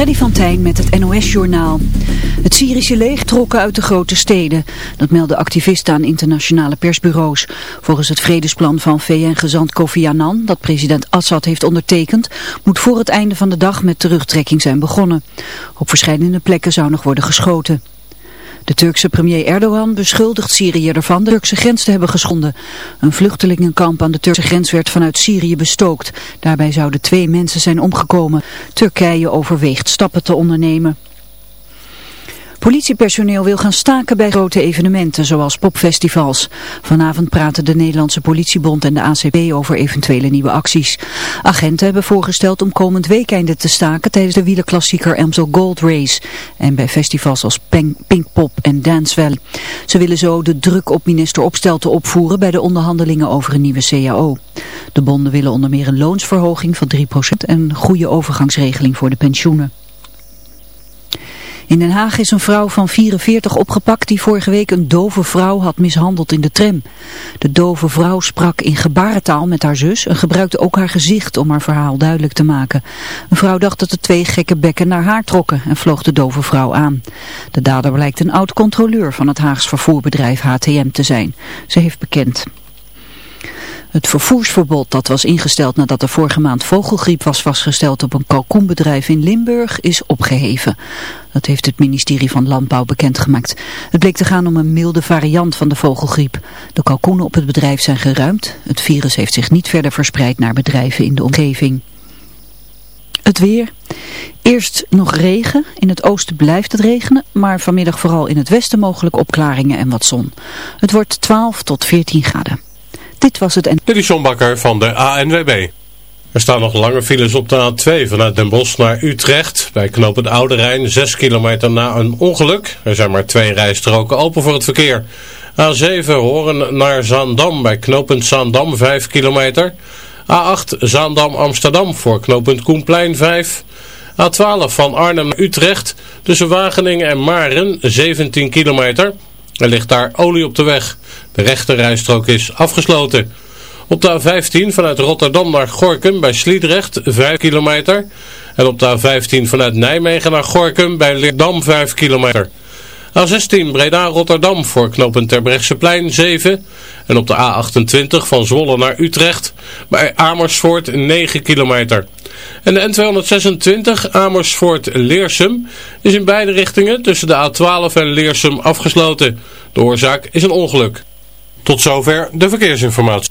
Freddy van Tijn met het NOS-journaal. Het Syrische leger trokken uit de grote steden. Dat melden activisten aan internationale persbureaus. Volgens het vredesplan van VN-gezant Kofi Annan, dat president Assad heeft ondertekend, moet voor het einde van de dag met terugtrekking zijn begonnen. Op verschillende plekken zou nog worden geschoten. De Turkse premier Erdogan beschuldigt Syrië ervan de Turkse grens te hebben geschonden. Een vluchtelingenkamp aan de Turkse grens werd vanuit Syrië bestookt. Daarbij zouden twee mensen zijn omgekomen. Turkije overweegt stappen te ondernemen. Politiepersoneel wil gaan staken bij grote evenementen, zoals popfestivals. Vanavond praten de Nederlandse politiebond en de ACP over eventuele nieuwe acties. Agenten hebben voorgesteld om komend weekende te staken tijdens de wielerklassieker Amstel Gold Race. En bij festivals als Pinkpop en Dance Valley. Ze willen zo de druk op minister Opstelten opvoeren bij de onderhandelingen over een nieuwe CAO. De bonden willen onder meer een loonsverhoging van 3% en goede overgangsregeling voor de pensioenen. In Den Haag is een vrouw van 44 opgepakt die vorige week een dove vrouw had mishandeld in de tram. De dove vrouw sprak in gebarentaal met haar zus en gebruikte ook haar gezicht om haar verhaal duidelijk te maken. Een vrouw dacht dat de twee gekke bekken naar haar trokken en vloog de dove vrouw aan. De dader blijkt een oud-controleur van het Haags vervoerbedrijf HTM te zijn. Ze heeft bekend. Het vervoersverbod dat was ingesteld nadat er vorige maand vogelgriep was vastgesteld op een kalkoenbedrijf in Limburg is opgeheven. Dat heeft het ministerie van Landbouw bekendgemaakt. Het bleek te gaan om een milde variant van de vogelgriep. De kalkoenen op het bedrijf zijn geruimd. Het virus heeft zich niet verder verspreid naar bedrijven in de omgeving. Het weer. Eerst nog regen. In het oosten blijft het regenen, maar vanmiddag vooral in het westen mogelijk opklaringen en wat zon. Het wordt 12 tot 14 graden. Dit was het en... Dit is van de ANWB. Er staan nog lange files op de A2 vanuit Den Bosch naar Utrecht. Bij knooppunt Oude Rijn, 6 kilometer na een ongeluk. Er zijn maar twee rijstroken open voor het verkeer. A7 Horen naar Zaandam bij knooppunt Zaandam, 5 kilometer. A8 Zaandam-Amsterdam voor knooppunt Koenplein, 5 A12 van Arnhem naar Utrecht tussen Wageningen en Maren, 17 kilometer. Er ligt daar olie op de weg. De rechterrijstrook is afgesloten. Op de A15 vanuit Rotterdam naar Gorkum bij Sliedrecht 5 kilometer. En op de A15 vanuit Nijmegen naar Gorkum bij Leerdam 5 kilometer. A16 Breda-Rotterdam voor knooppunt Terbrechtseplein 7. En op de A28 van Zwolle naar Utrecht bij Amersfoort 9 kilometer. En de N226 Amersfoort-Leersum is in beide richtingen tussen de A12 en Leersum afgesloten. De oorzaak is een ongeluk. Tot zover de verkeersinformatie.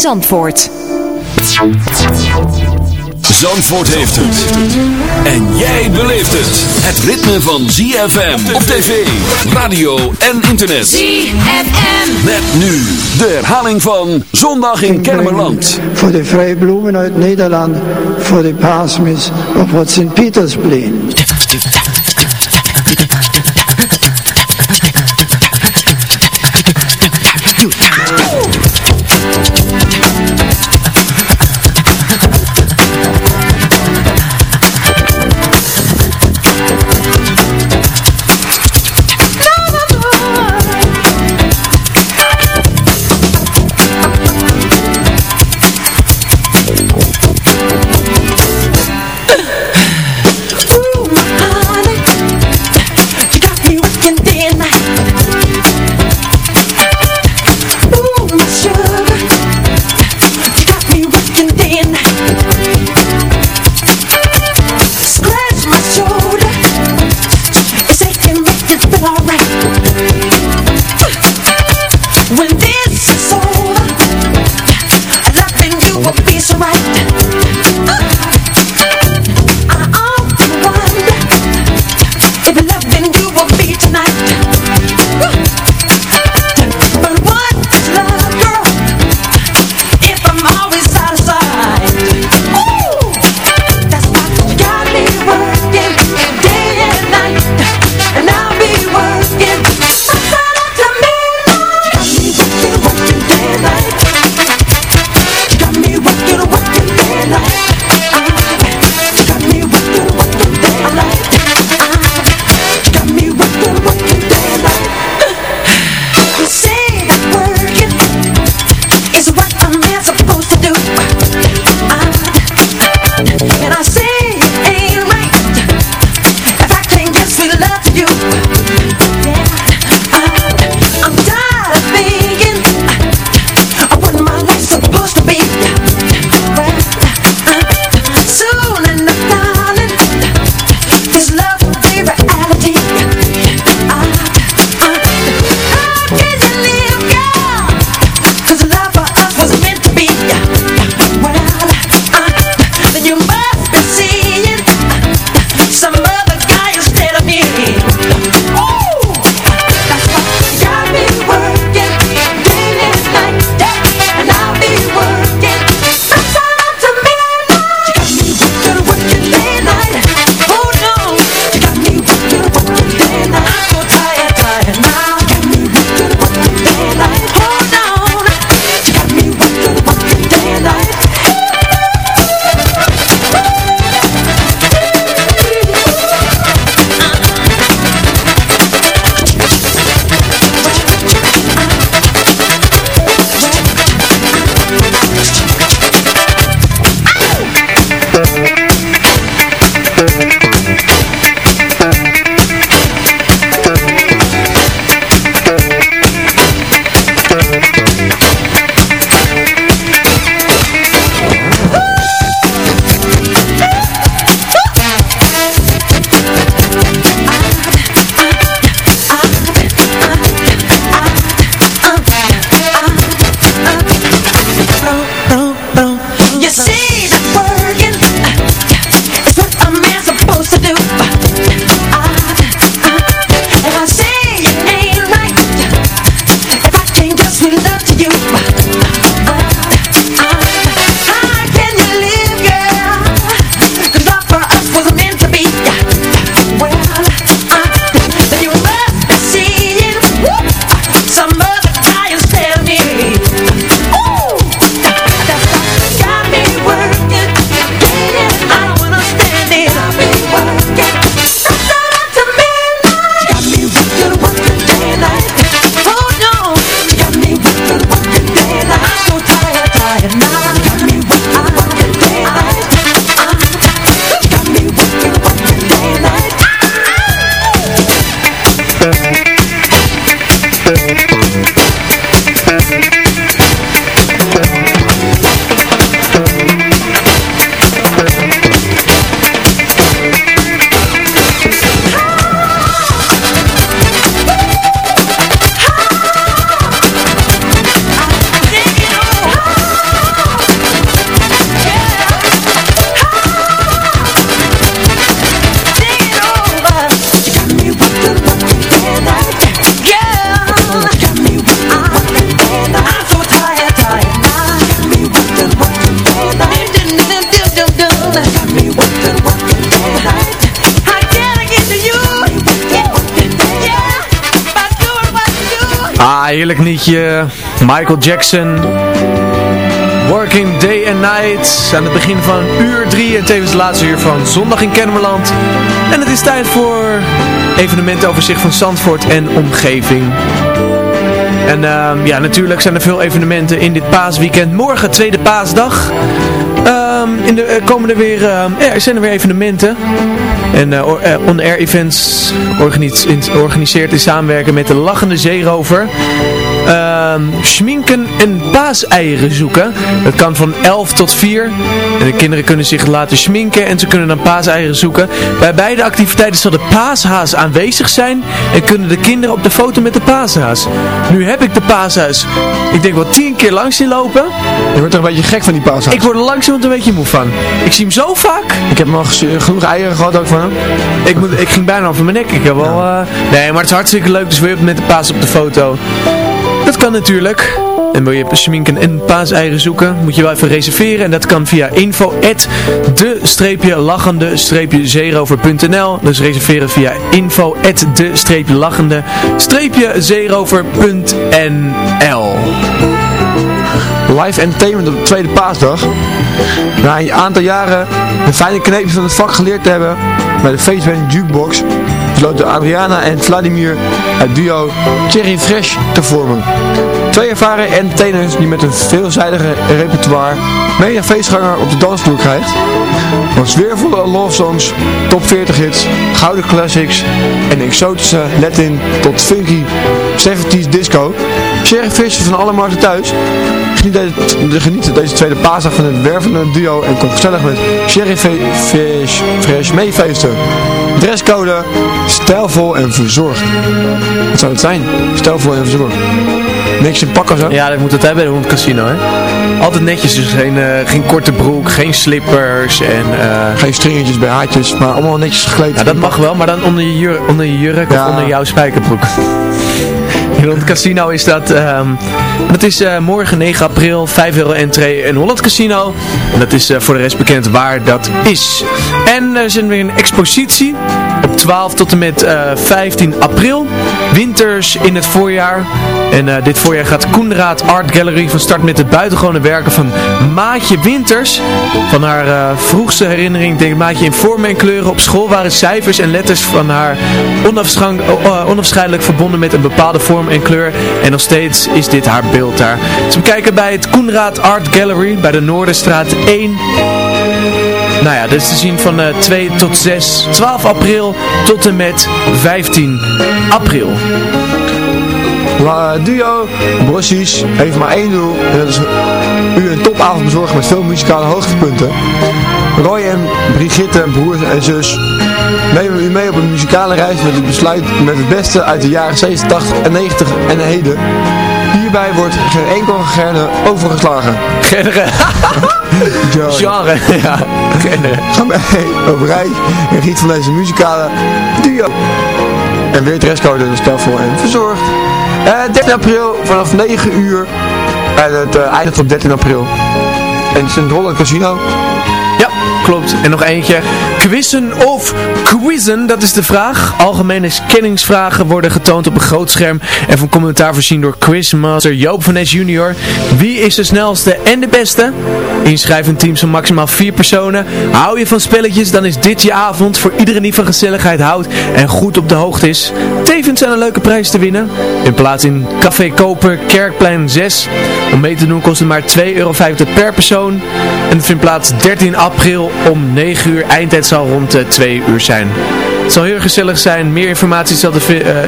Zandvoort. Zandvoort heeft het. En jij beleeft het. Het ritme van ZFM op tv, radio en internet. ZFM. Met nu de herhaling van Zondag in Kennemerland. Voor de Vrije Bloemen uit Nederland, voor de paasmis op het Sint-Pietersplein. Heerlijk nietje. Michael Jackson. Working Day and Night. Aan het begin van uur 3 en tevens het laatste uur van Zondag in Kennemerland. En het is tijd voor evenementoverzicht van Zandvoort en omgeving. En ehm, ja, natuurlijk zijn er veel evenementen in dit paasweekend. Morgen, tweede paasdag. Ehm, in de, uh, komen er weer, ehm, er zijn er weer evenementen. En uh, On-Air Events organiseert in samenwerking met de Lachende Zeerover schminken en paaseieren zoeken. Dat kan van 11 tot 4. En de kinderen kunnen zich laten schminken en ze kunnen dan paaseieren zoeken. Bij beide activiteiten zal de paashaas aanwezig zijn en kunnen de kinderen op de foto met de paashaas. Nu heb ik de paashaas, ik denk wel 10 keer langs zien lopen. Je wordt er een beetje gek van die paashaas. Ik word er langzaam een beetje moe van. Ik zie hem zo vaak. Ik heb nog genoeg eieren gehad ook van hem. Ik, moet, ik ging bijna over mijn nek. Ik heb wel... Uh... Nee, maar het is hartstikke leuk. Dus weer met de paas op de foto. Dat kan natuurlijk. En wil je schminken en paaseieren zoeken, moet je wel even reserveren. En dat kan via info de-lachende-zeerover.nl Dus reserveren via info de-lachende-zeerover.nl Live entertainment op de tweede paasdag. Na een aantal jaren de fijne kneepjes van het vak geleerd te hebben bij de feestband Jukebox besloten Adriana en Vladimir het duo Cherry Fresh te vormen. Twee ervaren entertainers die met een veelzijdige repertoire menig feestganger op de dansvloer krijgt. Van sfeervolle love songs, top 40 hits, gouden classics en exotische Latin tot funky 70s disco. Cherry Fresh van alle markten thuis. Geniet deze tweede paasdag van het wervende duo en kom gezellig met Cherry Fish Fresh meefeesten. Dresscode, stijlvol en verzorgd. Wat zou het zijn? Stijlvol en verzorgd. Niks in pakken zo? Ja, dat moet het hebben in het casino, hè. Altijd netjes, dus geen, uh, geen korte broek, geen slippers en... Uh... Geen stringetjes bij haartjes, maar allemaal netjes gekleed. Ja, dat mag wel, maar dan onder je, jur onder je jurk ja. of onder jouw spijkerbroek. In het casino is dat, um, dat is uh, morgen 9 april, 5 euro entree in Holland Casino. En dat is uh, voor de rest bekend waar dat is. En er is weer een expositie op 12 tot en met uh, 15 april. Winters in het voorjaar. En uh, dit voorjaar gaat Koenraad Art Gallery van start met de buitengewone werken van Maatje Winters. Van haar uh, vroegste herinnering denkt Maatje in vormen en kleuren op school waren cijfers en letters van haar onafscheidelijk verbonden met een bepaalde vorm en kleur. En nog steeds is dit haar beeld daar. Dus we kijken bij het Koenraad Art Gallery bij de Noorderstraat 1. Nou ja, dit is te zien van uh, 2 tot 6, 12 april tot en met 15 april. La duo Bossies heeft maar één doel en dat is u een topavond bezorgen met veel muzikale hoogtepunten. Roy en Brigitte, broers en zus, nemen u mee op een muzikale reis met het besluit met het beste uit de jaren 70, 80 en 90 en heden. Hierbij wordt geen enkel gerne overgeslagen. Genre. Genre, ja. Genre. Ga mee op reis en giet van deze muzikale duo. En weer dresscode en stafel en verzorgd. Uh, 13 april vanaf 9 uur. En het uh, eindigt op 13 april. En het is een Holland Casino. En nog eentje. Quizzen of quizzen, dat is de vraag. Algemene kenningsvragen worden getoond op een groot scherm en van commentaar voorzien door quizmaster Joop van Es junior. Wie is de snelste en de beste? Inschrijven teams van maximaal vier personen. Hou je van spelletjes, dan is dit je avond voor iedereen die van gezelligheid houdt en goed op de hoogte is. Tevens zijn er leuke prijzen te winnen. In plaats in Café Koper, Kerkplein 6. Om mee te doen kost het maar 2,50 euro per persoon. En het vindt plaats 13 april om 9 uur. Eindtijd zal rond 2 uur zijn. Het zal heel gezellig zijn. Meer informatie is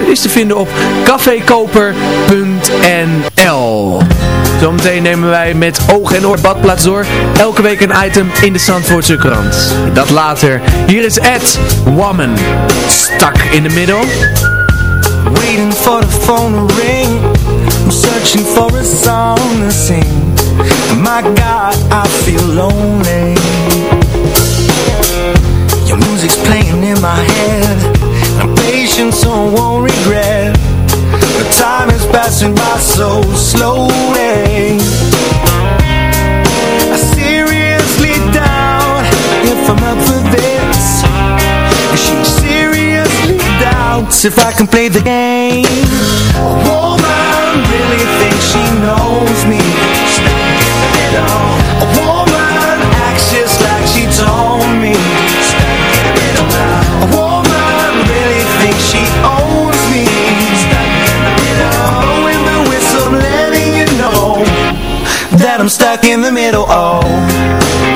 is te vinden op cafekoper.nl Zometeen nemen wij met oog en oor badplaats door. Elke week een item in de Zandvoortse krant. Dat later. Hier is Ed Woman. Stuck in the middle. Waiting for the phone to ring. I'm searching for a song to sing. My God, I feel lonely. Your music's playing in my head I'm patient so I won't regret time is passing by so slowly. I seriously doubt if I'm up for this. She seriously doubts if I can play the game. A woman really thinks she knows me. She's not giving it all. A woman acts just like she told me. I'm stuck in the middle, oh.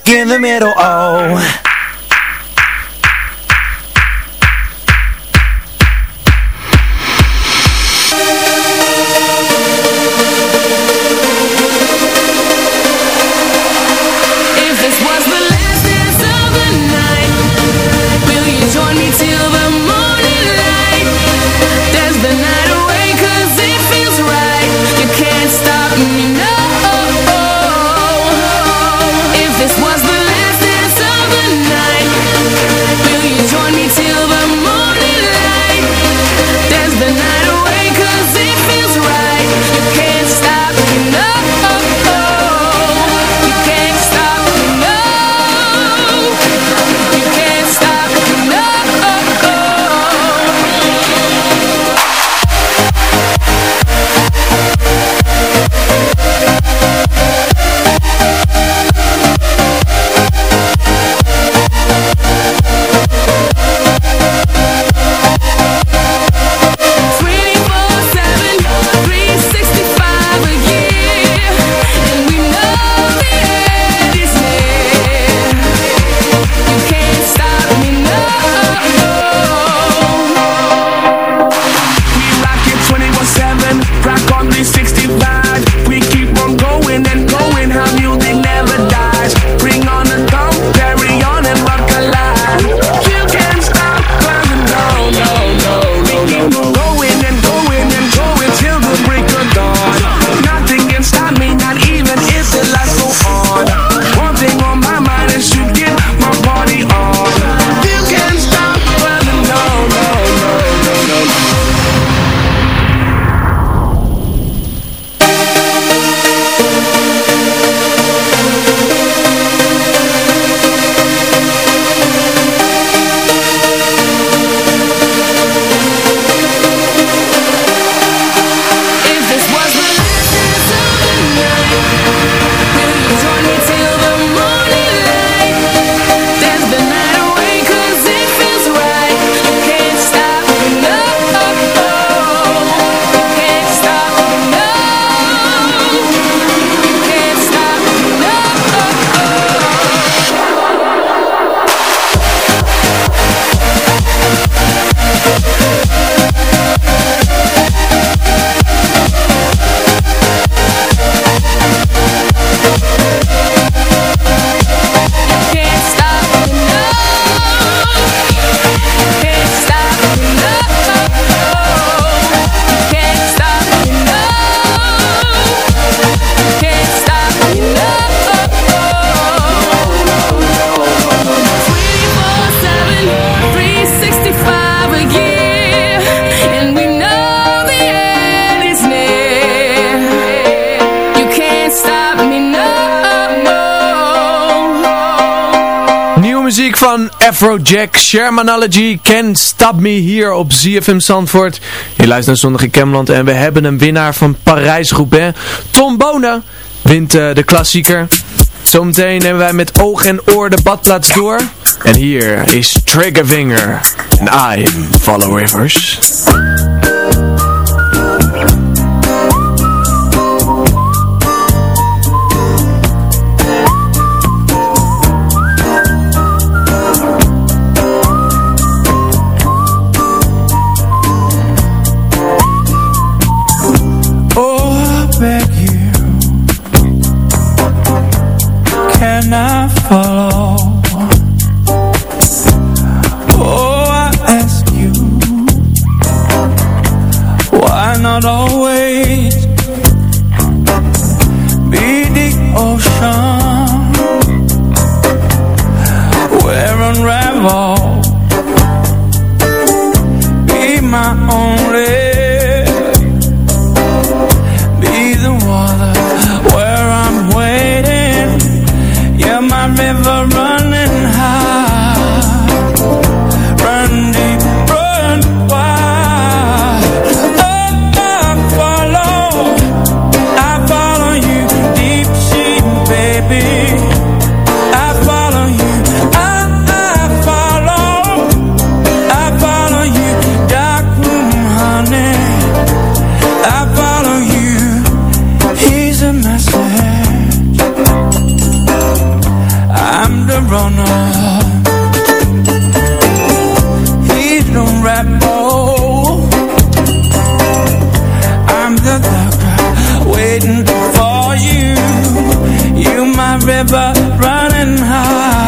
stuck in the middle of van Afrojack, Shermanology, Can't Stop Me hier op ZFM Zandvoort. Je luistert naar Zondag in Kemland en we hebben een winnaar van Parijs-Roubaix. Tom Bonen wint eh, de klassieker. Zometeen nemen wij met oog en oor de badplaats door. En hier is Triggerfinger en I Follow Rivers. Can I follow? Oh, I ask you, why not my river running high.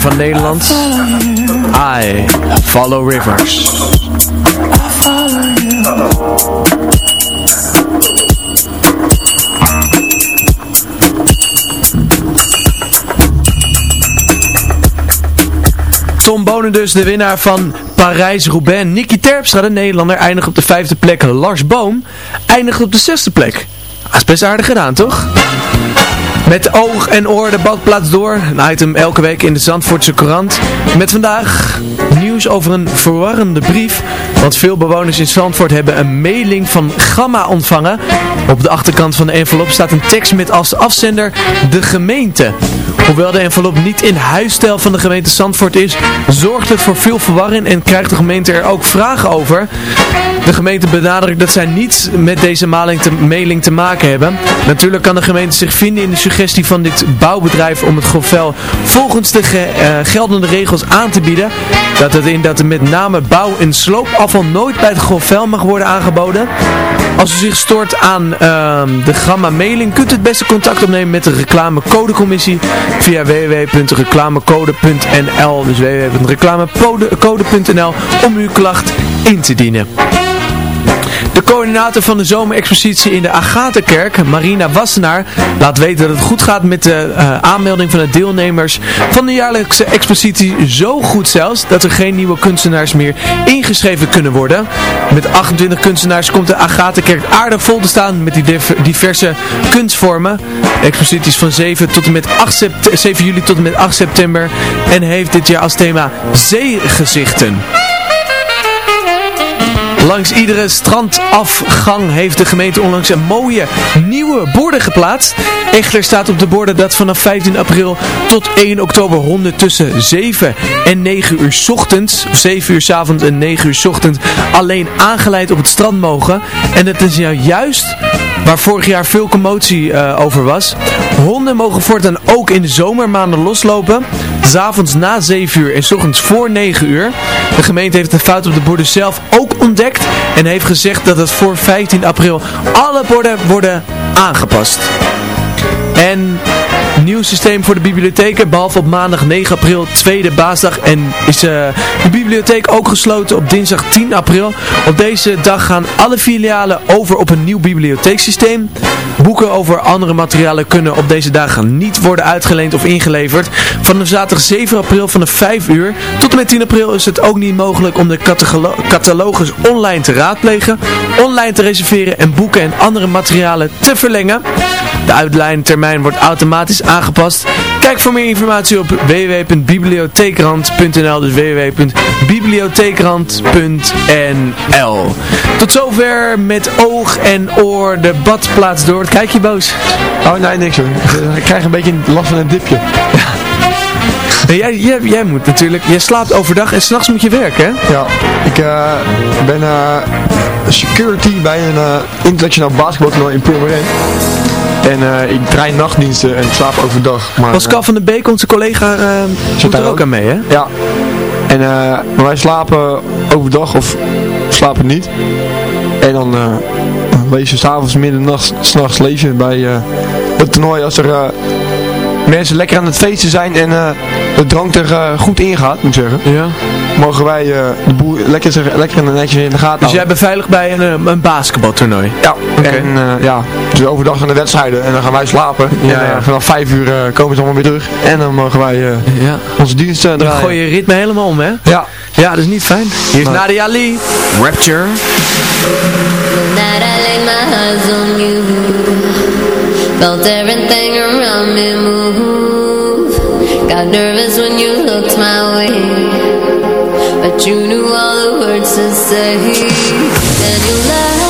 De nummer 1 van Nederland. I Follow Rivers. Tom Bonen dus, de winnaar van Parijs-Roubaix. Nicky Terpstra, de Nederlander, eindigt op de vijfde plek. Lars Boom eindigt op de zesde plek. Dat is best aardig gedaan, toch? Met oog en oor de badplaats door. Een item elke week in de Zandvoortse Courant. Met vandaag nieuws over een verwarrende brief. Want veel bewoners in Zandvoort hebben een mailing van Gamma ontvangen. Op de achterkant van de envelop staat een tekst met als afzender de gemeente. Hoewel de envelop niet in huisstijl van de gemeente Zandvoort is, zorgt het voor veel verwarring en krijgt de gemeente er ook vragen over. De gemeente benadrukt dat zij niets met deze mailing te, maken hebben. Natuurlijk kan de gemeente zich vinden in de suggestie van dit bouwbedrijf om het grofvel volgens de eh, geldende regels aan te bieden. Dat het in dat er met name bouw- en sloopafval nooit bij het grofvel mag worden aangeboden. Als u zich stoort aan ehm, de gamma mailing, kunt u het beste contact opnemen met de reclamecodecommissie via www.reclamecode.nl. Dus www.reclamecode.nl om uw klacht in te dienen. De coördinator van de zomerexpositie in de Agatha-kerk, Marina Wassenaar, laat weten dat het goed gaat met de uh, aanmelding van de deelnemers van de jaarlijkse expositie. Zo goed zelfs, dat er geen nieuwe kunstenaars meer ingeschreven kunnen worden. Met 28 kunstenaars komt de Agatha-kerk aardig vol te staan met die diverse kunstvormen. De expositie is van 7, tot en met 8 7 juli tot en met 8 september en heeft dit jaar als thema zeegezichten. Langs iedere strandafgang heeft de gemeente onlangs een mooie nieuwe borden geplaatst. Echter staat op de borden dat vanaf 15 april tot 1 oktober honden tussen 7 en 9 uur ochtends, of 7 uur s avonds en 9 uur ochtends, alleen aangeleid op het strand mogen. En dat is nou juist waar vorig jaar veel commotie uh, over was. Honden mogen voortaan ook in de zomermaanden loslopen. S'avonds na 7 uur en s ochtends voor 9 uur. De gemeente heeft de fout op de borden zelf ook ontdekt. En heeft gezegd dat het voor 15 april alle borden worden aangepast. En nieuw systeem voor de bibliotheken. Behalve op maandag 9 april, tweede baasdag. En is uh, de bibliotheek ook gesloten op dinsdag 10 april. Op deze dag gaan alle filialen over op een nieuw bibliotheeksysteem. Boeken over andere materialen kunnen op deze dagen niet worden uitgeleend of ingeleverd. Vanaf zaterdag 7 april vanaf 5 uur tot en met 10 april is het ook niet mogelijk om de catalogus online te raadplegen, online te reserveren en boeken en andere materialen te verlengen. De uitlijntermijn wordt automatisch aangepast. Kijk voor meer informatie op www.bibliotheekrand.nl Dus www.bibliotheekrand.nl Tot zover met oog en oor de badplaats door. Kijk je boos? Oh nee, niks hoor. Ik krijg een beetje last van een dipje. Jij, jij, jij, moet natuurlijk, jij slaapt overdag en s'nachts moet je werken, hè? Ja, ik uh, ben uh, security bij een uh, internationaal basketbaltoernooi in Purmerend. En uh, ik draai nachtdiensten en ik slaap overdag. Maar, Pascal van der Beek, onze collega, uh, zit daar ook aan mee, hè? Ja. En maar wij slapen overdag of slapen niet. En dan lees je s'avonds, middernacht, s'nachts lees je bij het toernooi als er mensen lekker aan het feesten zijn en de drank er uh, goed in gaat, moet ik zeggen. Ja. Mogen wij uh, de boel lekker, lekker en netjes in de gaten Dus jij beveiligt bij een, een basketbaltoernooi? Ja. Okay. En ja, dus overdag gaan de wedstrijden en dan gaan wij slapen. Ja, en, ja. vanaf vijf uur komen ze allemaal weer terug. En dan mogen wij ja. onze dienst draaien. Dan gooi je ritme helemaal om, hè? Ja. Ja, dat is niet fijn. Hier is. Nadia Ali, Rapture. Felt everything around me move Got nervous when you looked my way. But you knew all the words to say. And you laughed,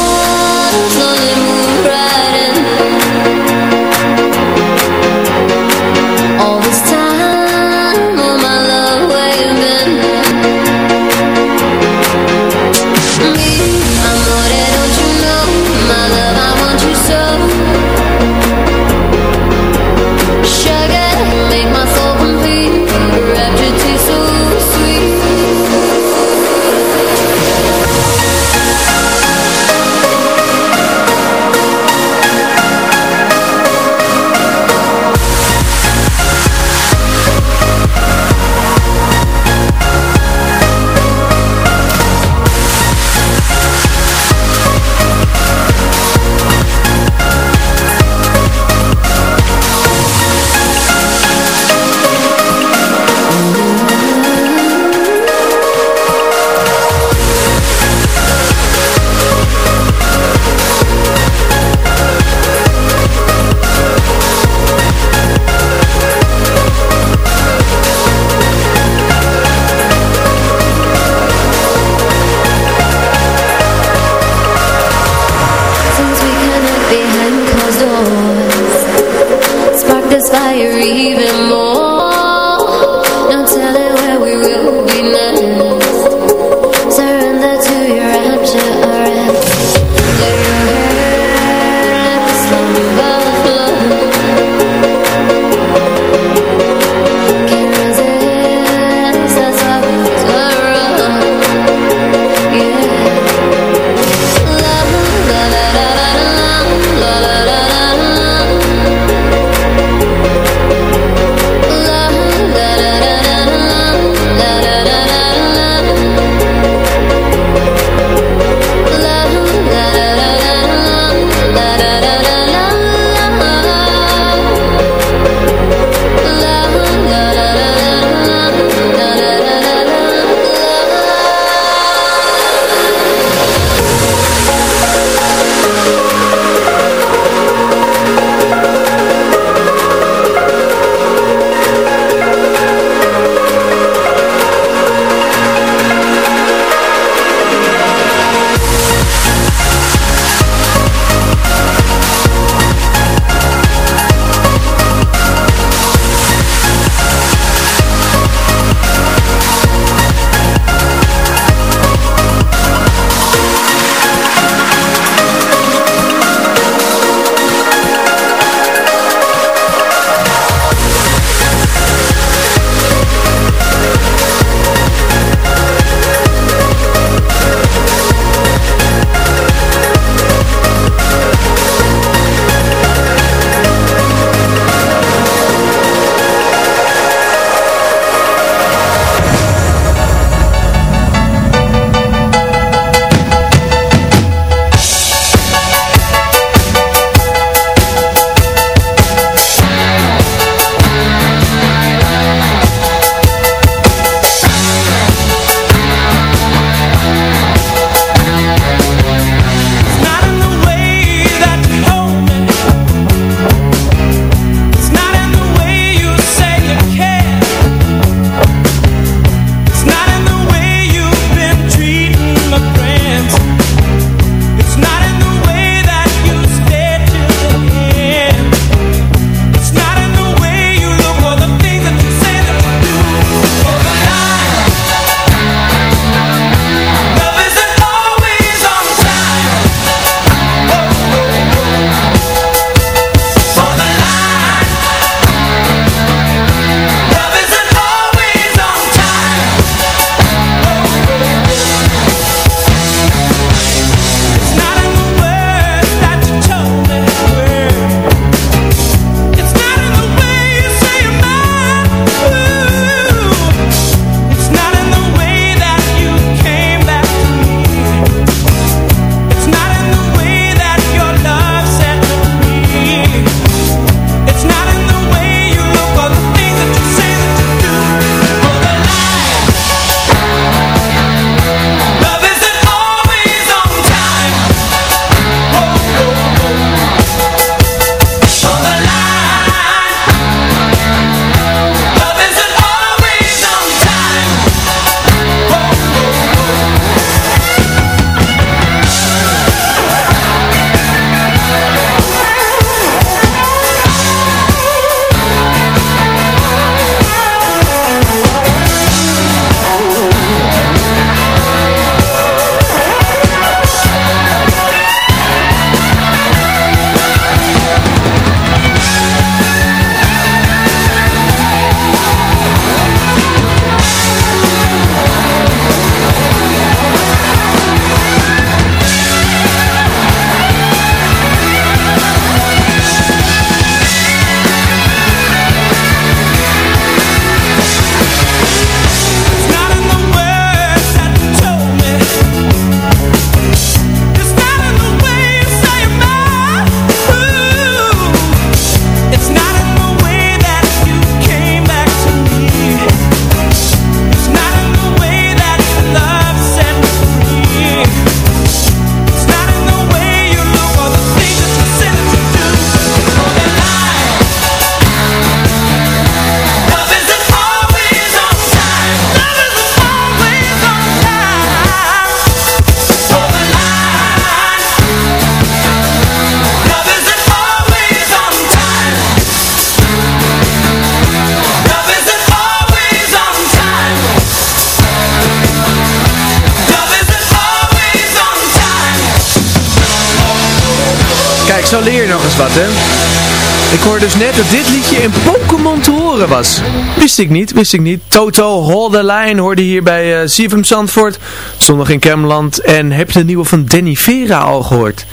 dus net dat dit liedje in Pokémon te horen was. Wist ik niet, wist ik niet. Toto, Hold the Line hoorde hier bij uh, CFM Zandvoort. Zondag in Kermeland. En heb je de nieuwe van Danny Vera al gehoord?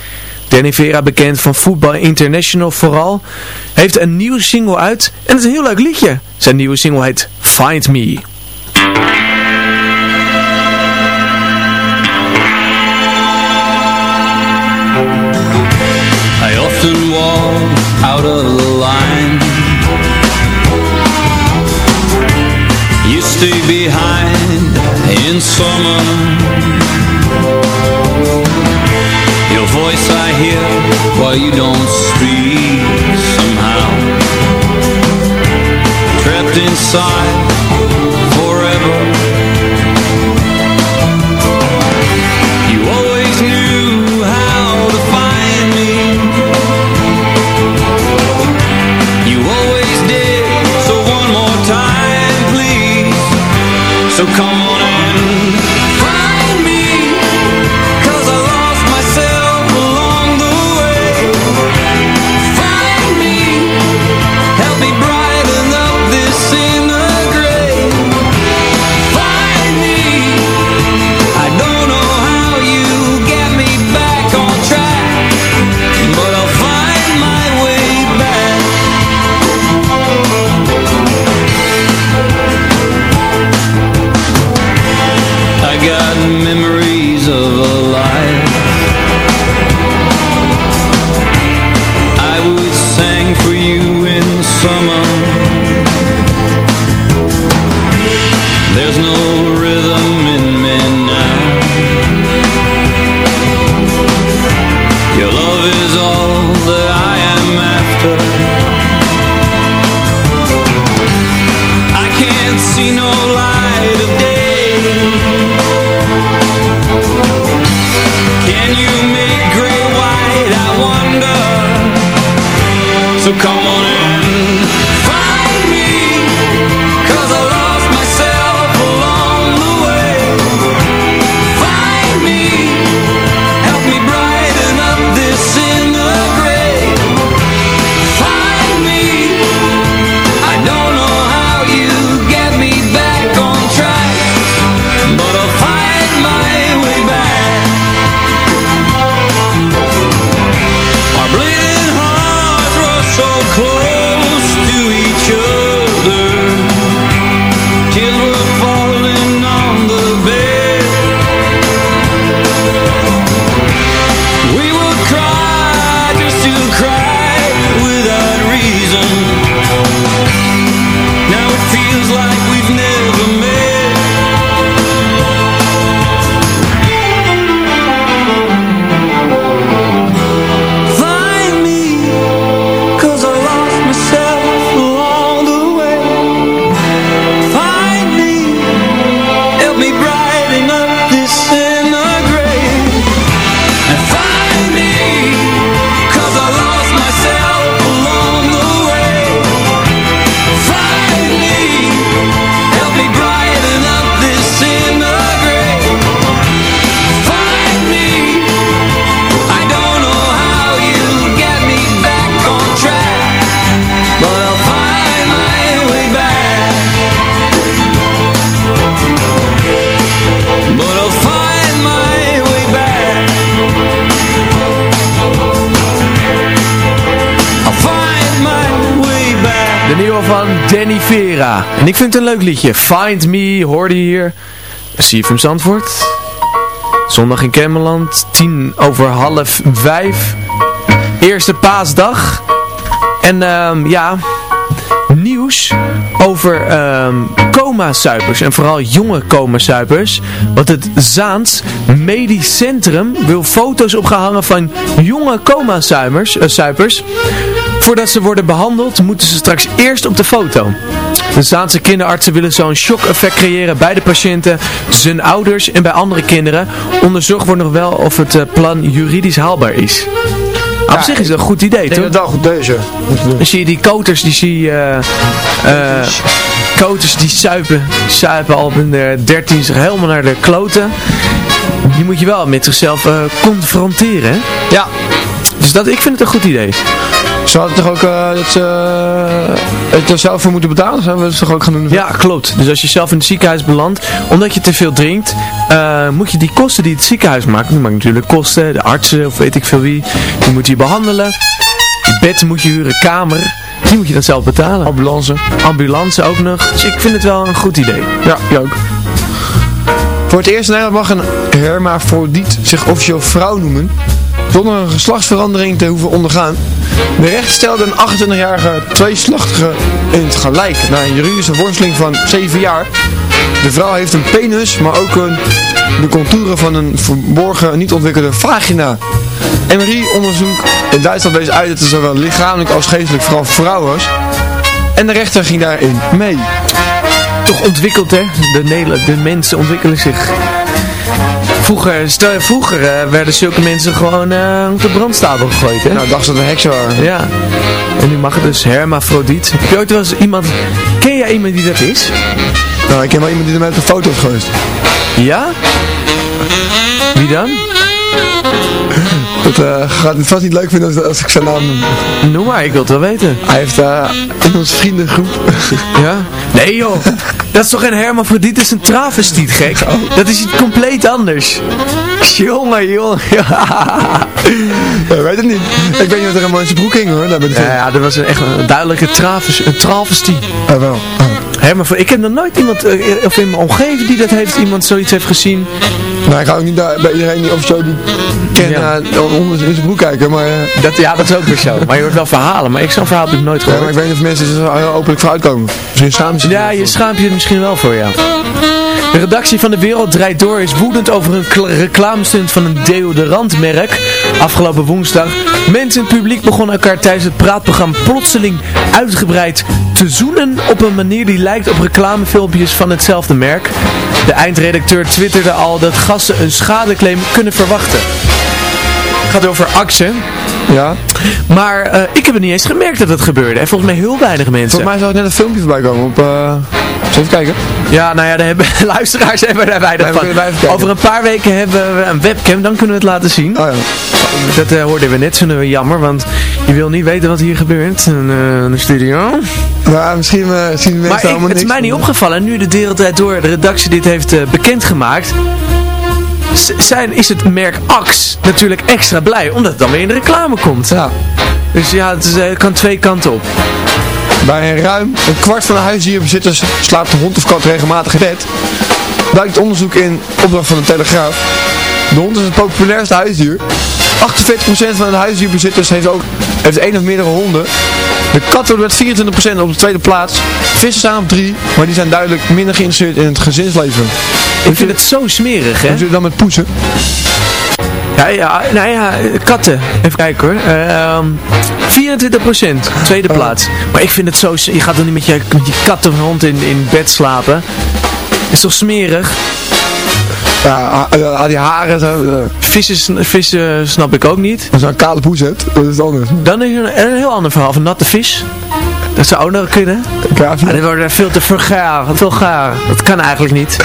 Danny Vera, bekend van Voetbal International vooral, heeft een nieuwe single uit. En het is een heel leuk liedje. Zijn nieuwe single heet Find Me. I often walk out of line. You stay behind in summer. Your voice I hear while you don't speak somehow. Trapped inside come Ik vind het een leuk liedje. Find Me, hoorde je hier. CFM Zandvoort. Zondag in Kemmerland. Tien over half vijf. Eerste paasdag. En ehm, ja, nieuws over ehm coma-suipers. En vooral jonge coma-suipers. Want het Zaans Medisch Centrum wil foto's opgehangen van jonge coma-suipers. eh. Voordat ze worden behandeld, moeten ze straks eerst op de foto. De Zaanse kinderartsen willen zo'n shock-effect creëren bij de patiënten, zijn ouders en bij andere kinderen. Onderzocht wordt nog wel of het eh, plan juridisch haalbaar is. Op zich is het een goed idee, toch? denk dat wel goed deze. Dan zie je die koters, die zie je... eh, eh, koters die suipen, suipen al op hun dertien zich helemaal naar de kloten. Die moet je wel met zichzelf confronteren, hè? Ja. Dus dat, ik vind het een goed idee. Ze hadden toch ook eh, dat ze eh, het er zelf voor moeten betalen? Zijn we dat toch ook gaan doen? Ja, klopt. Dus als je zelf in het ziekenhuis belandt, omdat je te veel drinkt, eh, moet je die kosten die het ziekenhuis maakt, die maakt natuurlijk kosten, de artsen of weet ik veel wie, die moet je behandelen. Bed moet je huren, kamer, die moet je dan zelf betalen. Ambulance. Ambulance ook nog. Dus ik vind het wel een goed idee. Ja, ik ook. Voor het eerst in Nederland mag een hermafrodiet zich officieel vrouw noemen, zonder een geslachtsverandering te hoeven ondergaan. De rechter stelde een 28-jarige tweeslachtige in het gelijk na een juridische worsteling van 7 jaar. De vrouw heeft een penis, maar ook een, de contouren van een verborgen, niet ontwikkelde vagina. MRI-onderzoek in Duitsland wees uit dat het zowel lichamelijk als geestelijk vooral vrouw was. En de rechter ging daarin mee. Toch ontwikkeld hè, de, de mensen ontwikkelen zich. Vroeger, stel vroeger eh, werden zulke mensen gewoon eh, op de brandstapel gegooid hè. Nou, dacht ze dat een heksen waren. Ja. En nu mag het dus hermafrodiet. Heb je ooit wel eens iemand... Ken jij iemand die dat is? Nou, ik ken wel iemand die er met een foto is geweest. Ja? Wie dan? Dat eh, gaat het vast niet leuk vinden als, als ik zijn naam noem. Noem maar, ik wil het wel weten. Hij heeft eh in onze vriendengroep. Ja? Nee joh, dat is toch geen hermafrodiet, dat is een travestiet gek. Dat is iets compleet anders. Jongen, jongen. Ja, weet het niet. Ik weet niet wat er in zijn broek hing hoor. Daar ben ik Ja, ja, dat was een, echt een duidelijke traves, een travestie. Wel. Hermafro ik heb nog nooit iemand, eh, of in mijn omgeving die dat heeft, iemand zoiets heeft gezien. Nou, ik ga ook niet daar, bij iedereen die officieel die ken Ja. eh, onder zijn broek kijken, maar... eh, Dat, ja, dat is ook weer zo. Maar je hoort wel verhalen, maar ik zo'n verhaal heb ik nooit ja, maar gehoord. ik weet niet of mensen er zo openlijk voor uitkomen. Misschien samen ze Ja, je schaamt je er misschien wel voor, ja. De redactie van De Wereld Draait Door is woedend over een reclamestunt van een deodorantmerk. Afgelopen woensdag. Mensen het publiek begonnen elkaar tijdens het praatprogramma plotseling uitgebreid te zoenen op een manier die lijkt op reclamefilmpjes van hetzelfde merk. De eindredacteur twitterde al dat gasten een schadeclaim kunnen verwachten. Het gaat over Axe. Ja. Maar eh, ik heb het niet eens gemerkt dat het gebeurde. En volgens mij heel weinig mensen. Volgens mij zou er net een filmpje voorbij komen op... eh even kijken. Ja, nou ja, daar hebben, luisteraars hebben daar weinig we van. Over een paar weken hebben we een webcam, dan kunnen we het laten zien. Oh ja. Dat eh, hoorden we net, zo uh, jammer, want je wil niet weten wat hier gebeurt in eh, de studio. Nou, misschien eh, zien de mensen Maar ik, helemaal het is mij niet opgevallen, nu de Wereldtijd Door de redactie dit heeft bekendgemaakt, zijn, is het merk Axe natuurlijk extra blij, omdat het dan weer in de reclame komt. Ja. Dus ja, het is, kan twee kanten op. Bij een ruim een kwart van de huisdierbezitters slaapt de hond of kat regelmatig in bed. Blijkt onderzoek in opdracht van de Telegraaf. De hond is het populairste huisdier. 48% van de huisdierbezitters heeft ook heeft één of meerdere honden. De kat wordt met 24% op de tweede plaats. Vissen staan op 3, maar die zijn duidelijk minder geïnteresseerd in het gezinsleven. Ik vind het zo smerig, hè? Hoe zit het dan met poezen? Ja, ja, nou ja, katten. Even kijken hoor. Ehm 24% tweede plaats. Maar ik vind het zo, je gaat dan niet met je, met je kat of hond in, in bed slapen. Is toch smerig? Ja, ah, ah, die haren zo. eh, Vissen, vissen snap ik ook niet. Als je een kale poes hebt, dat is het anders. Dan is er een, een heel ander verhaal van natte vis. Dat zou ook nog kunnen. Maar dit wordt veel te vergaar, veel gaar. Dat kan eigenlijk niet.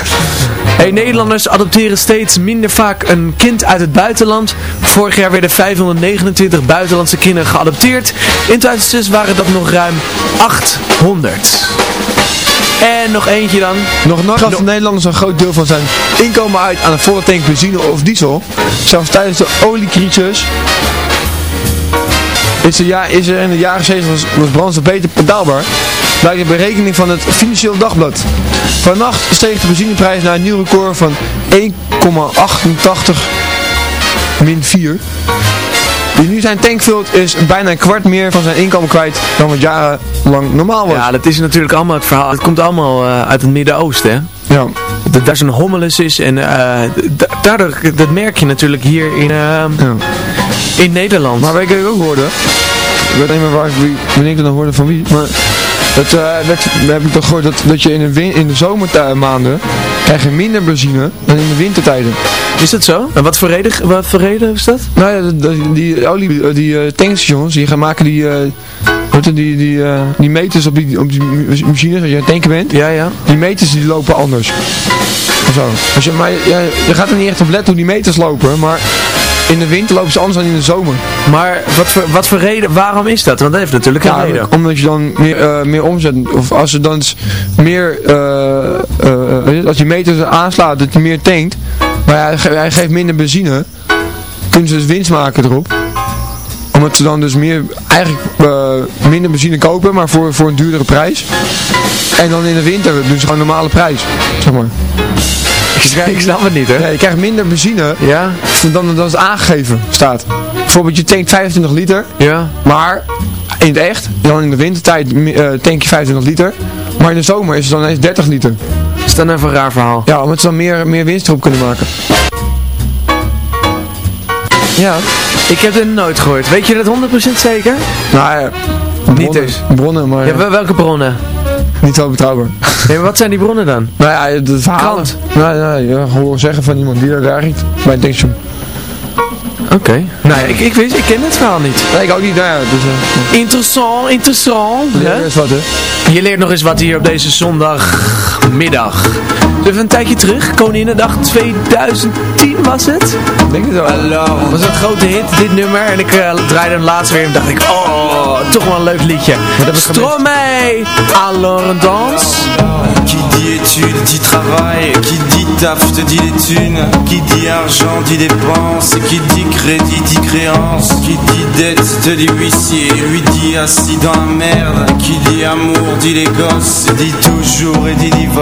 Hey, Nederlanders adopteren steeds minder vaak een kind uit het buitenland. Vorig jaar werden 529 buitenlandse kinderen geadopteerd. In 2006 waren dat nog ruim 800. En nog eentje dan. Nog nooit gaf de Nederlanders een groot deel van zijn inkomen uit aan een volle tank benzine of diesel. Zelfs tijdens de oliecrisis is, er, ja, is er in de jaren 70 was, brandstof beter betaalbaar. Blijkt de berekening van het Financieel Dagblad. Vannacht steeg de benzineprijs naar een nieuw record van 1,88 min 4. Die nu zijn tank vult is bijna een kwart meer van zijn inkomen kwijt dan wat jarenlang normaal was. Ja, dat is natuurlijk allemaal het verhaal. Het komt allemaal eh, uit het Midden-Oosten, hè? Ja. Dat daar zo'n hommeles is en da- daardoor, dat merk je natuurlijk hier in, eh, in Nederland. Maar weet wat ik ook hoorde? Ik weet niet meer waar ik, wie, wanneer ik dat nou hoorde van wie, maar dat eh, werd, we hebben toch gehoord dat, dat je in de, win, in de zomermaanden krijg je minder benzine dan in de wintertijden. Is dat zo? En wat voor reden, wat voor reden is dat? Nou ja, dat- dat- die olie, die eh, tankstations, die gaan maken die, het, die, die, eh, die meters op die, op die machines, als je aan het tanken bent, Ja, ja. die meters die lopen anders. Of zo. Als je, maar ja, je gaat er niet echt op letten hoe die meters lopen, maar in de winter lopen ze anders dan in de zomer. Maar wat voor, wat voor reden, waarom is dat? Want dat heeft natuurlijk een Ja, reden. omdat je dan meer, eh, meer omzet, of als ze dan meer, eh, eh, je, als die meter aanslaat, dat hij meer tankt, maar hij, ge- hij geeft minder benzine, kunnen ze dus winst maken erop. Omdat ze dan dus meer, eigenlijk minder benzine kopen, maar voor, voor een duurdere prijs. En dan in de winter doen ze gewoon een normale prijs, zeg maar. Ik snap het niet, hè? Ja, je krijgt minder benzine Ja? dan, dan het aangegeven staat. Bijvoorbeeld je tankt 25 liter, Ja? maar in het echt, dan in de wintertijd eh, tank je 25 liter. Maar in de zomer is het dan eens 30 liter. Is dat nou even een raar verhaal? Ja, omdat ze dan meer, meer winst erop kunnen maken. Ja, Ik heb dit nooit gehoord. Weet je dat 100% zeker? nou ja, bronnen, dus. bronnen maar Ja, wel- welke bronnen? Niet zo betrouwbaar. Nee, maar wat zijn die bronnen dan? nou ja, de verhalen. Krant. Nou, ja, ja, gewoon zeggen van iemand die daar werkt bij het tankstation. Oké. Nou ja, ik, ik, wist, ik ken het verhaal niet. Nee, ik ook niet, nou ja, dus... eh, Interessant, interessant. hè? wat. Je leert nog eens wat hier op deze zondagmiddag. Dus even een tijdje terug, Koninginnedag 2010 was het? Ik denk het wel. was een grote hit, dit nummer. En ik eh, draaide hem laatst weer en dacht ik, oh, toch wel een leuk liedje. Stromae, alors on danse. Qui dit études dit travail, qui dit taf te dit les thunes, qui dit argent dit dépense, qui dit crédit dit créance, qui dit dette te dit huissier, lui dit assis dans la merde, qui dit amour dit les gosses, dit toujours et dit divorce,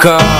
come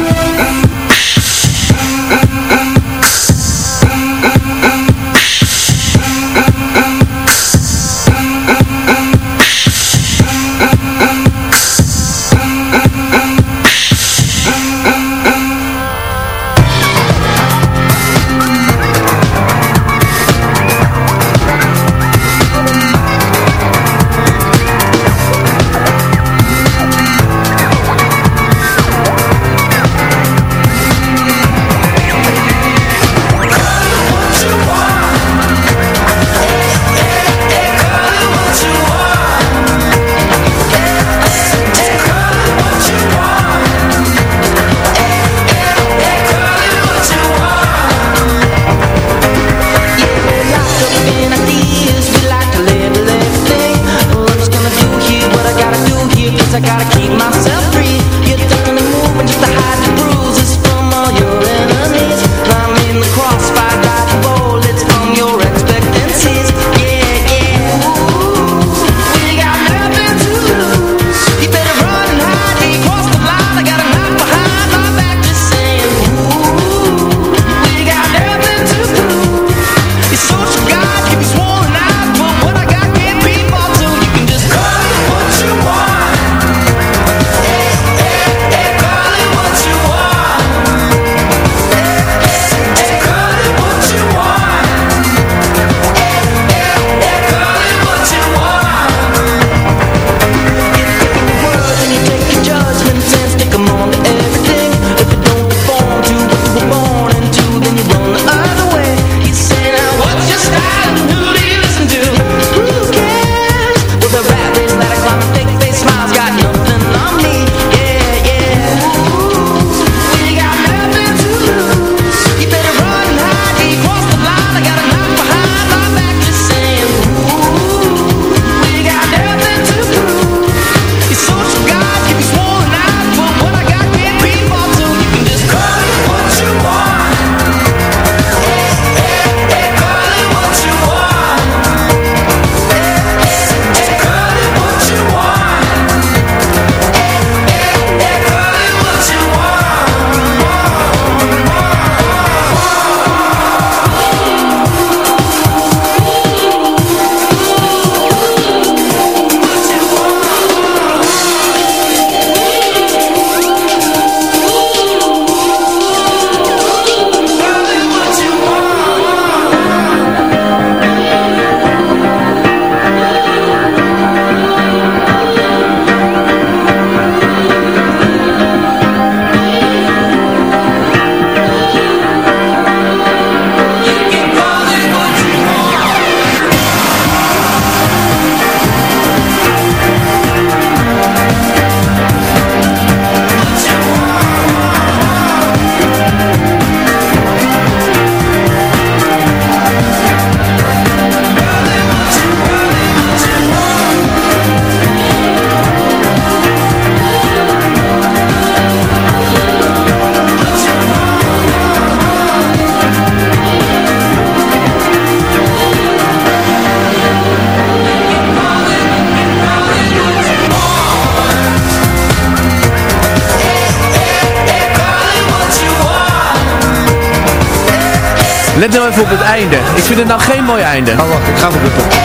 even op het einde. Ik vind het nou geen mooi einde. Oh wacht, ik ga even opletten.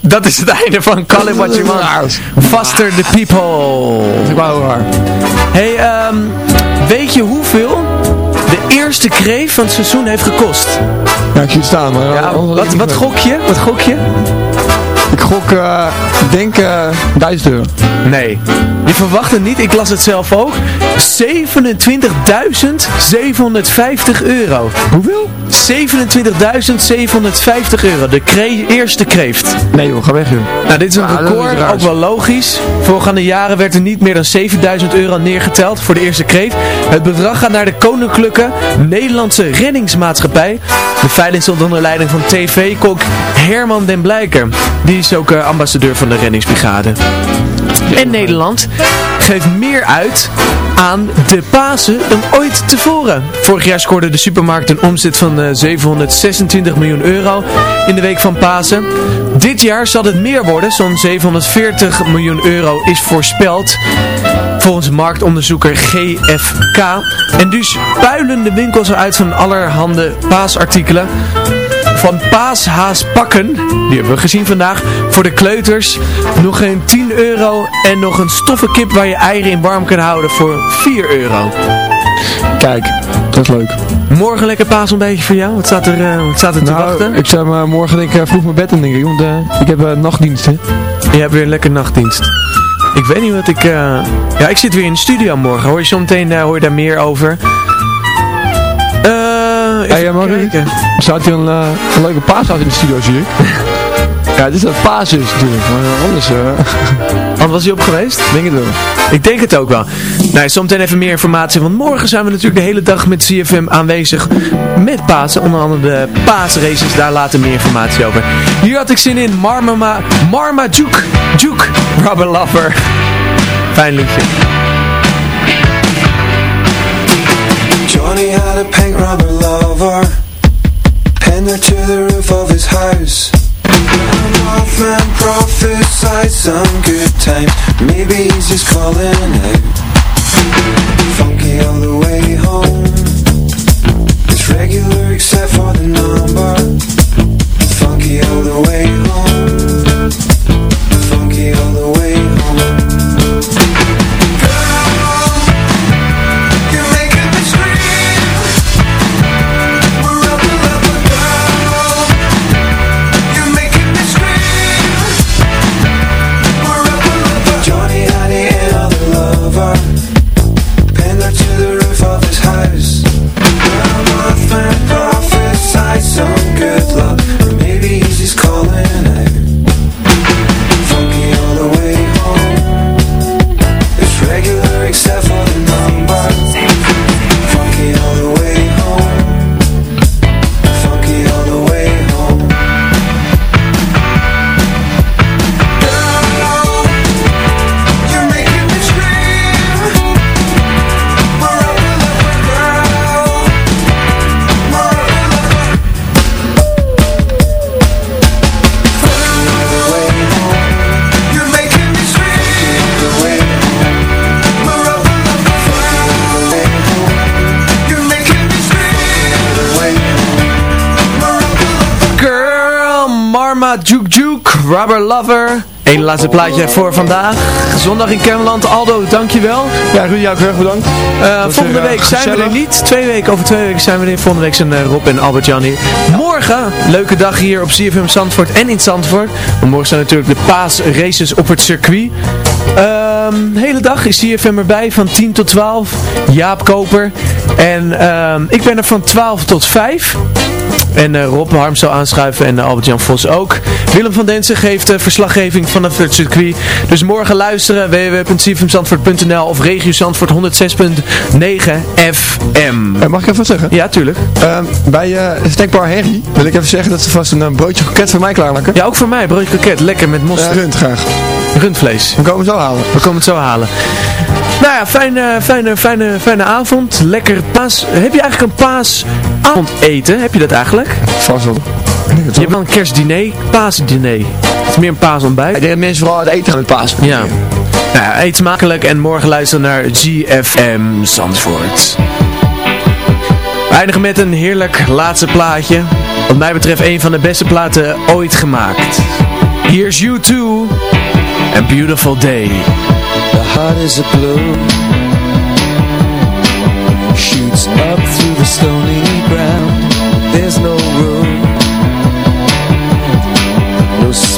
Dat is het einde van Call It What You Want. Faster the People. Ik wou waar. Hey, ehm, weet je hoeveel de eerste kreef van het seizoen heeft gekost? Ja, ik zie het staan, maar... Ja, anders wat, wat gok je? Wat gok je? Ik gok, eh, denk eh 1000 euro. Nee, je verwacht het niet. Ik las het zelf ook. 27.750 euro. Hoeveel? 27.750 euro. De eerste kreeft. Nee joh, ga weg joh. Nou, dit is een Ah, is record, ook wel logisch. Voorgaande jaren werd er niet meer dan 7000 euro neergeteld voor de eerste kreeft. Het bedrag gaat naar de Koninklijke Nederlandse Reddingsmaatschappij. De veiling stond onder leiding van TV-kok Herman den Blijker. Die is ook eh, ambassadeur van de reddingsbrigade. En Nederland geeft meer uit aan de Pasen dan ooit tevoren. Vorig jaar scoorde de supermarkt een omzet van eh, 726 miljoen euro in de week van Pasen. Dit jaar zal het meer worden, zo'n 740 miljoen euro is voorspeld. Volgens marktonderzoeker GFK. En dus puilen de winkels eruit van allerhande paasartikelen. Van paashaaspakken, die hebben we gezien vandaag, voor de kleuters. Nog geen 10 euro en nog een stoffen kip waar je eieren in warm kan houden voor 4 euro. Kijk, dat is leuk. Morgen lekker paasontbijtje voor jou? Wat staat er, eh, wat staat er te Nou, wachten? ik zou maar morgen denk ik eh, vroeg mijn bed in denk ik, want eh, ik heb nachtdienst hè. Je hebt weer een lekker nachtdienst. Ik weet niet wat ik... Ja, ik zit weer in de studio morgen. Hoor je zometeen hoor je daar meer over. Hey, Marie? staat hier een, eh, een leuke paashout in de studio zie ik. ja, dit is dat paas is natuurlijk, maar anders eh Want was hij op geweest? denk het wel. Ik denk het ook wel. Nou, zometeen even meer informatie, want morgen zijn we natuurlijk de hele dag met CFM aanwezig met Pasen. Onder andere de paasraces, daar later meer informatie over. Hier had ik zin in, Marmama, Marma Juke, Juke, Rubber Lover. Fijn liedje. Johnny had a pink rubber lover Pinned her to the roof of his house. A Mothman prophesied some good time Maybe he's just calling out. Funky all the way home. It's regular except for the number. Funky all the way home. Funky all the way Rubber Lover. Eén laatste plaatje voor vandaag. Zondag in Kennemerland. Aldo, dankjewel. Ja, Rudy, jou ook heel erg bedankt. Eh, Was volgende weer, eh, week zijn we er niet. Twee weken, over twee weken zijn we er. Volgende week zijn eh, Rob en Albert Jan hier. Morgen, leuke dag hier op CFM Zandvoort en in Zandvoort. Morgen zijn natuurlijk de paasraces op het circuit. Ehm, de hele dag is CFM erbij van 10 tot 12. Jaap Koper. En ehm, ik ben er van 12 tot 5. En eh, Rob Harm zal aanschuiven en eh, Albert-Jan Vos ook. Willem van Densen geeft eh, verslaggeving vanaf het circuit. Dus morgen luisteren www.cfmzandvoort.nl of Regio Zandvoort 106.9 FM. Eh, mag ik even wat zeggen? Ja, tuurlijk. Ehm, bij eh Snackbar Henry wil ik even zeggen dat ze vast een broodje kroket voor mij klaarmaken. Ja, ook voor mij. Broodje kroket. Lekker met mosterd. Eh, rund graag. Rundvlees. We komen het zo halen. We komen het zo halen. Nou ja, fijne, fijne, fijne, fijne avond. Lekker paas. Heb je eigenlijk een paasavondeten? Heb je dat eigenlijk? Vast wel. Je hebt wel een kerstdiner, paasdiner. Het is meer een paasontbijt. Ik denk dat mensen vooral uit eten gaan met paas. Ja. Nou ja, eet smakelijk en morgen luisteren naar GFM Zandvoort. We eindigen met een heerlijk laatste plaatje. Wat mij betreft een van de beste platen ooit gemaakt. Here's You Too. A Beautiful Day. The heart is a blue Shoots up through the stony ground There's no